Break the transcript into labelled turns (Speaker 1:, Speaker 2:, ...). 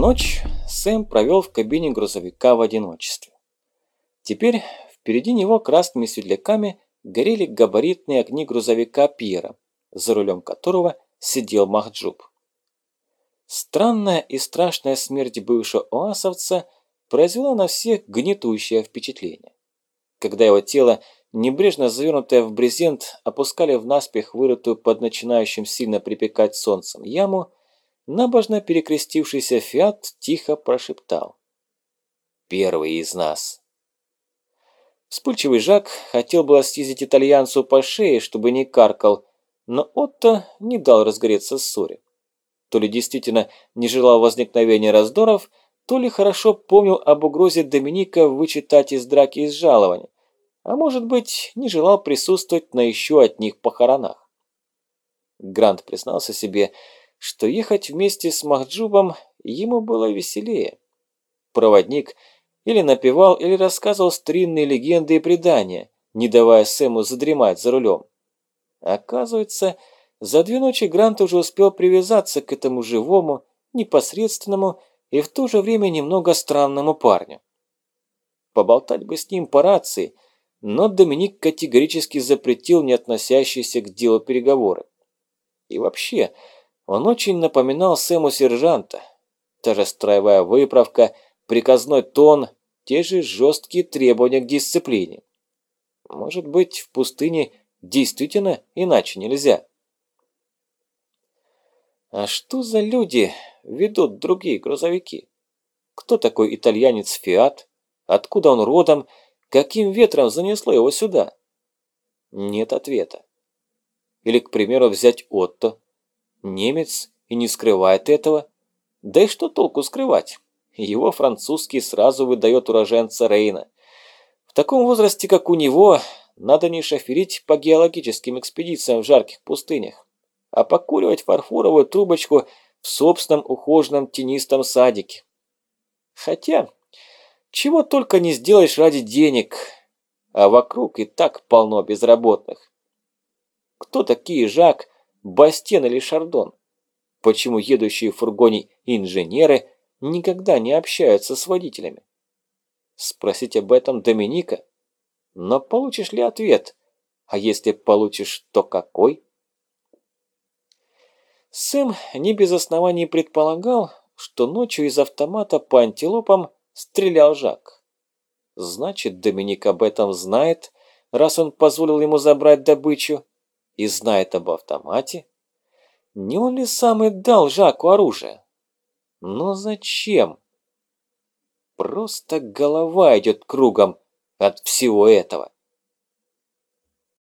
Speaker 1: Ночь Сэм провел в кабине грузовика в одиночестве. Теперь впереди него красными светляками горели габаритные огни грузовика Пьера, за рулем которого сидел Махджуб. Странная и страшная смерть бывшего оасовца произвела на всех гнетущее впечатление. Когда его тело, небрежно завернутое в брезент, опускали в наспех вырытую под начинающим сильно припекать солнцем яму, набожно перекрестившийся Фиат тихо прошептал. «Первый из нас». Вспыльчивый Жак хотел было съездить итальянцу по шее, чтобы не каркал, но Отто не дал разгореться ссоре. То ли действительно не желал возникновения раздоров, то ли хорошо помнил об угрозе Доминика вычитать из драки из жалования, а может быть, не желал присутствовать на еще одних похоронах. Грант признался себе, что ехать вместе с Махджубом ему было веселее. Проводник или напевал, или рассказывал старинные легенды и предания, не давая Сэму задремать за рулем. Оказывается, за две ночи Грант уже успел привязаться к этому живому, непосредственному и в то же время немного странному парню. Поболтать бы с ним по рации, но Доминик категорически запретил не относящиеся к делу переговоры. И вообще, он очень напоминал Сэму сержанта. Та же строевая выправка, приказной тон, те же жесткие требования к дисциплине. Может быть, в пустыне действительно иначе нельзя. А что за люди ведут другие грузовики? Кто такой итальянец Фиат? Откуда он родом? Каким ветром занесло его сюда? Нет ответа. Или, к примеру, взять Отто. Немец и не скрывает этого. Да и что толку скрывать? Его французский сразу выдает уроженца Рейна. В таком возрасте, как у него, надо не шоферить по геологическим экспедициям в жарких пустынях а покуривать фарфоровую трубочку в собственном ухоженном тенистом садике. Хотя, чего только не сделаешь ради денег, а вокруг и так полно безработных. Кто такие Жак, Бастен или Шардон? Почему едущие в фургоне инженеры никогда не общаются с водителями? Спросить об этом Доминика? Но получишь ли ответ? А если получишь, то какой? Сэм не без оснований предполагал, что ночью из автомата по антилопам стрелял Жак. Значит, Доминик об этом знает, раз он позволил ему забрать добычу, и знает об автомате. Не он ли сам и дал Жаку оружие? Но зачем? Просто голова идет кругом от всего этого.